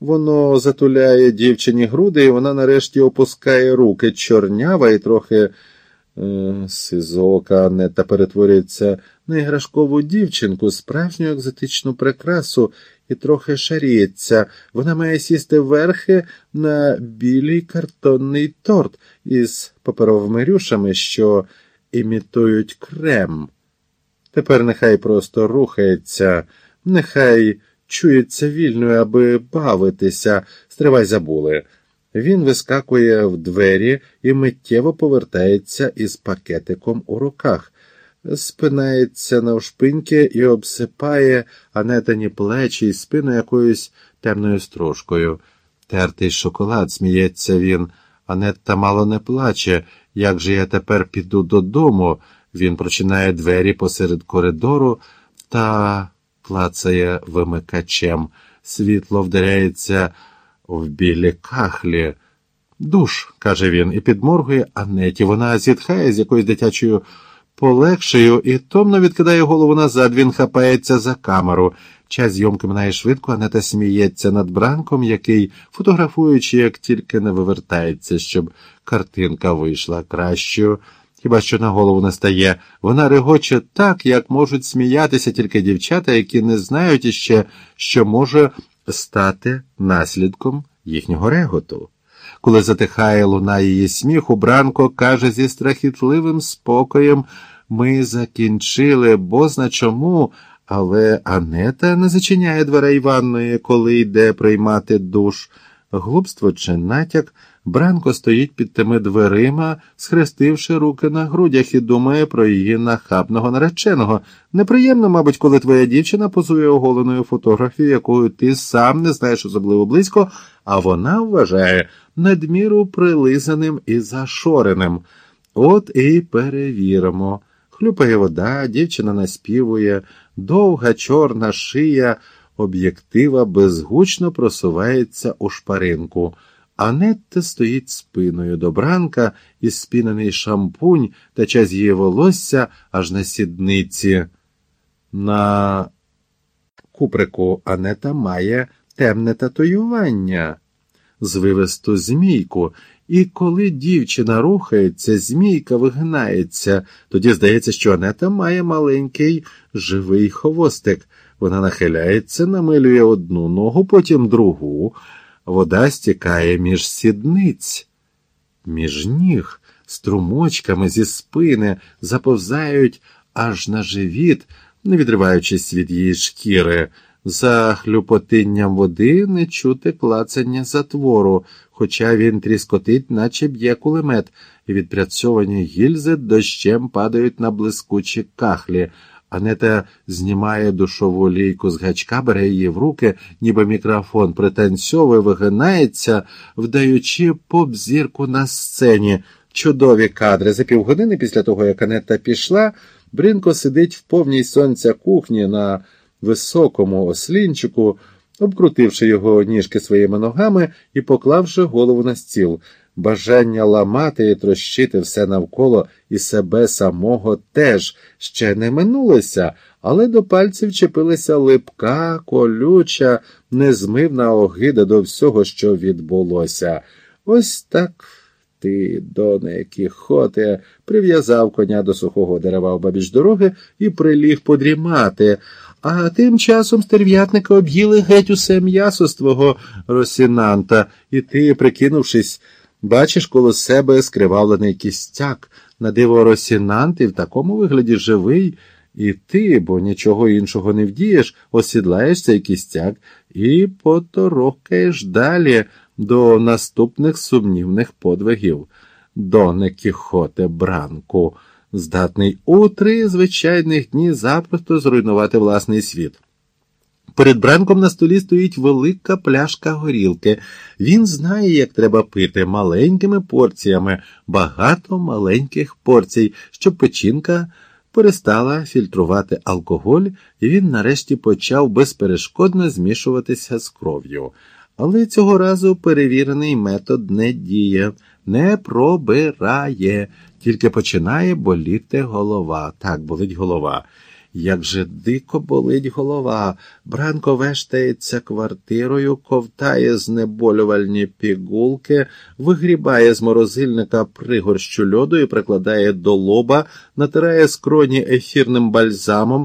Воно затуляє дівчині груди, і вона нарешті опускає руки чорнява і трохи е, сизока Анетта перетворюється на іграшкову дівчинку, справжню екзотичну прикрасу і трохи шаріється. Вона має сісти верхи на білий картонний торт із паперовими рюшами, що імітують крем. Тепер нехай просто рухається, нехай чується вільною, аби бавитися, стривай забули. Він вискакує в двері і миттєво повертається із пакетиком у руках, спинається навшпиньки і обсипає анетані плечі і спину якоюсь темною стружкою. Тертий шоколад, сміється він. Анетта мало не плаче. Як же я тепер піду додому? Він прочинає двері посеред коридору та клацає вимикачем. Світло вдаряється в білі кахлі. Душ, каже він, і підморгує Анеті. Вона зітхає з якоюсь дитячою полегшею і томно відкидає голову назад. Він хапається за камеру. Час зйомки минає швидко, Анета сміється над бранком, який, фотографуючи, як тільки не вивертається, щоб картинка вийшла кращою. Хіба що на голову не стає. Вона регоче так, як можуть сміятися тільки дівчата, які не знають іще, що може стати наслідком їхнього реготу. Коли затихає луна її сміху, Бранко каже зі страхітливим спокоєм ми закінчили, бозна чому, але Анета не зачиняє дверей ванної, коли йде приймати душ. Глупство чи натяк. Бранко стоїть під тими дверима, схрестивши руки на грудях і думає про її нахабного нареченого. Неприємно, мабуть, коли твоя дівчина позує оголеною фотографією, якою ти сам не знаєш особливо близько, а вона вважає надміру прилизаним і зашореним. От і перевіримо. Хлюпає вода, дівчина наспівує, довга чорна шия об'єктива безгучно просувається у шпаринку. Анетта стоїть спиною до бранка і спінений шампунь та час її волосся аж на сідниці. На куприку Анета має темне татуювання, звивисту змійку, і коли дівчина рухається, змійка вигинається, тоді здається, що Анета має маленький живий хвостик. Вона нахиляється, намилює одну ногу, потім другу. Вода стікає між сідниць, між ніг, струмочками зі спини заповзають аж на живіт, не відриваючись від її шкіри. За хлюпотинням води не чути клацання затвору, хоча він тріскотить, наче б'є кулемет, і відпрацьовані гільзи дощем падають на блискучі кахлі. Анета знімає душову лійку з гачка, бере її в руки, ніби мікрофон пританцьовує, вигинається, вдаючи поп-зірку на сцені. Чудові кадри. За півгодини після того, як Анета пішла, Бринко сидить в повній сонця кухні на високому ослінчику, обкрутивши його ніжки своїми ногами і поклавши голову на стіл. Бажання ламати і трощити все навколо і себе самого теж ще не минулося, але до пальців чепилася липка, колюча, незмивна огида до всього, що відбулося. Ось так ти, доне Кіхоте, прив'язав коня до сухого дерева обабіч дороги і приліг подрімати. А тим часом стерв'ятника об'їли геть усе м'ясо з твого росінанта, і ти, прикинувшись, Бачиш коло себе скривавлений кістяк, на диво росінант і в такому вигляді живий, і ти, бо нічого іншого не вдієш, осідлаєш цей кістяк і поторохкаєш далі до наступних сумнівних подвигів. Доне Кіхоте Бранку, здатний у три звичайних дні запросто зруйнувати власний світ. Перед бранком на столі стоїть велика пляшка горілки. Він знає, як треба пити маленькими порціями, багато маленьких порцій, щоб печінка перестала фільтрувати алкоголь, і він нарешті почав безперешкодно змішуватися з кров'ю. Але цього разу перевірений метод не діє, не пробирає, тільки починає боліти голова. Так болить голова. Як же дико болить голова. Бранко вештається квартирою, ковтає знеболювальні пігулки, вигрібає з морозильника пригорщу льоду і прикладає до лоба, натирає скроні ефірним бальзамом,